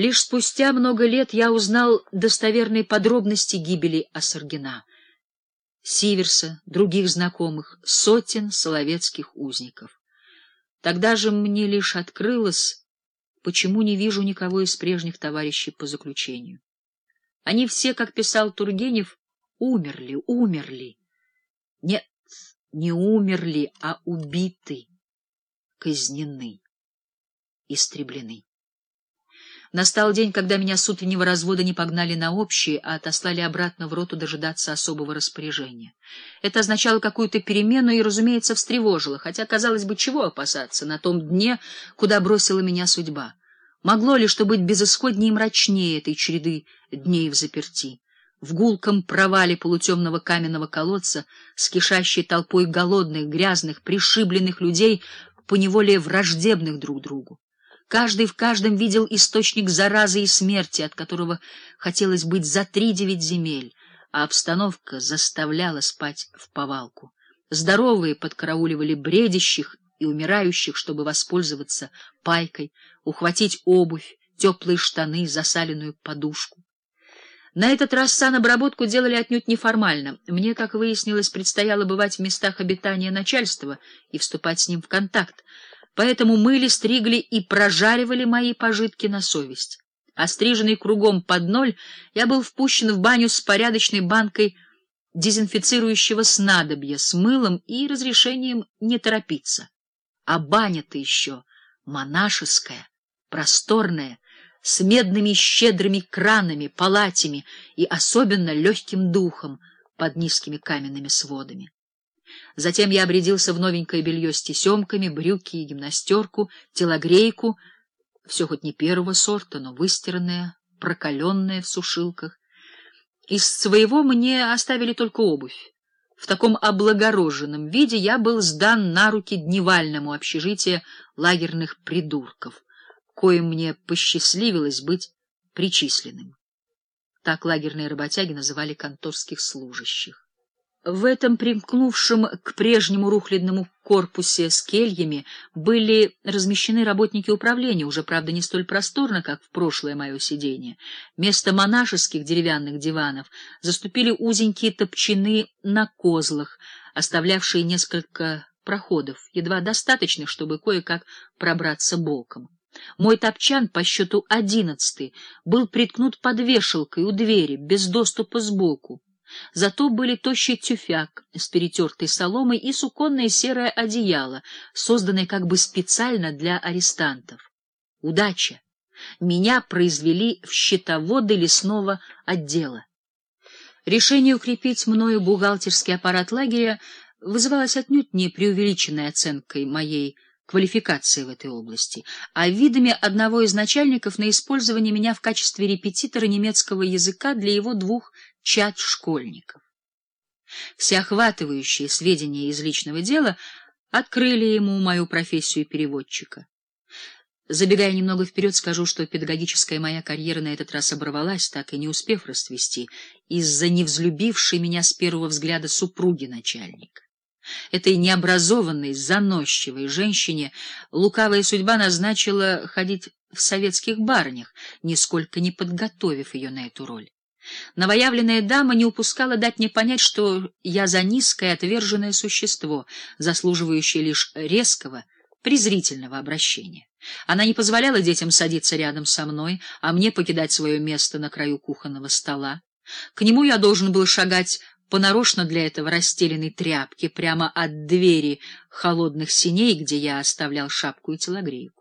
Лишь спустя много лет я узнал достоверные подробности гибели Осаргина, Сиверса, других знакомых, сотен соловецких узников. Тогда же мне лишь открылось, почему не вижу никого из прежних товарищей по заключению. Они все, как писал Тургенев, умерли, умерли. Нет, не умерли, а убиты, казнены, истреблены. Настал день, когда меня с утреннего развода не погнали на общий, а отослали обратно в роту дожидаться особого распоряжения. Это означало какую-то перемену и, разумеется, встревожило, хотя, казалось бы, чего опасаться на том дне, куда бросила меня судьба. Могло ли что быть безысходнее и мрачнее этой череды дней в заперти? В гулком провале полутемного каменного колодца с кишащей толпой голодных, грязных, пришибленных людей, поневоле враждебных друг другу. Каждый в каждом видел источник заразы и смерти, от которого хотелось быть за три девять земель, а обстановка заставляла спать в повалку. Здоровые подкарауливали бредящих и умирающих, чтобы воспользоваться пайкой, ухватить обувь, теплые штаны, засаленную подушку. На этот раз санобработку делали отнюдь неформально. Мне, как выяснилось, предстояло бывать в местах обитания начальства и вступать с ним в контакт поэтому мыли, стригли и прожаривали мои пожитки на совесть. Остриженный кругом под ноль, я был впущен в баню с порядочной банкой дезинфицирующего снадобья, с мылом и разрешением не торопиться. А баня-то еще монашеская, просторная, с медными щедрыми кранами, палатями и особенно легким духом под низкими каменными сводами. Затем я обрядился в новенькое белье с тесемками, брюки и гимнастерку, телогрейку, все хоть не первого сорта, но выстиранное, прокаленное в сушилках. Из своего мне оставили только обувь. В таком облагороженном виде я был сдан на руки дневальному общежития лагерных придурков, коим мне посчастливилось быть причисленным. Так лагерные работяги называли конторских служащих. В этом примкнувшем к прежнему рухлядному корпусе с кельями были размещены работники управления, уже, правда, не столь просторно, как в прошлое мое сидение. Вместо монашеских деревянных диванов заступили узенькие топчаны на козлах, оставлявшие несколько проходов, едва достаточных, чтобы кое-как пробраться боком. Мой топчан по счету одиннадцатый был приткнут под вешалкой у двери, без доступа сбоку. Зато были тощий тюфяк с перетертой соломой и суконное серое одеяло, созданное как бы специально для арестантов. Удача! Меня произвели в счетоводы лесного отдела. Решение укрепить мною бухгалтерский аппарат лагеря вызывалось отнюдь не преувеличенной оценкой моей квалификации в этой области, а видами одного из начальников на использование меня в качестве репетитора немецкого языка для его двух чад школьников. Всеохватывающие сведения из личного дела открыли ему мою профессию переводчика. Забегая немного вперед, скажу, что педагогическая моя карьера на этот раз оборвалась, так и не успев расцвести, из-за невзлюбившей меня с первого взгляда супруги начальника. Этой необразованной, заносчивой женщине лукавая судьба назначила ходить в советских барынях, нисколько не подготовив ее на эту роль. Новоявленная дама не упускала дать мне понять, что я за низкое отверженное существо, заслуживающее лишь резкого, презрительного обращения. Она не позволяла детям садиться рядом со мной, а мне покидать свое место на краю кухонного стола. К нему я должен был шагать по нарочно для этого расстеленной тряпке прямо от двери холодных синей, где я оставлял шапку и телогрейку.